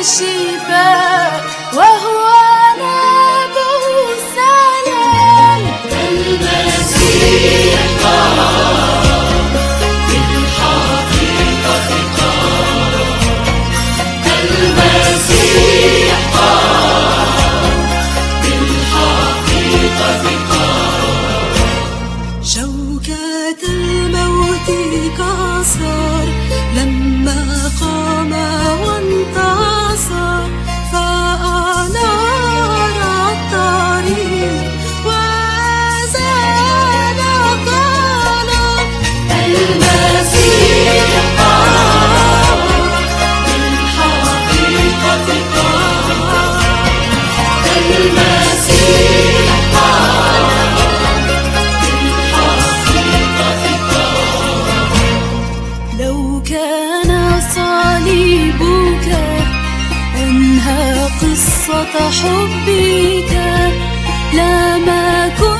الشفاء وهو كان صليبك. أنهى قصة حبك. لا ما كنت